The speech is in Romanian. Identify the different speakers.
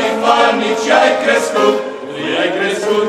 Speaker 1: ai fanici ai crescut, tu ai crescut,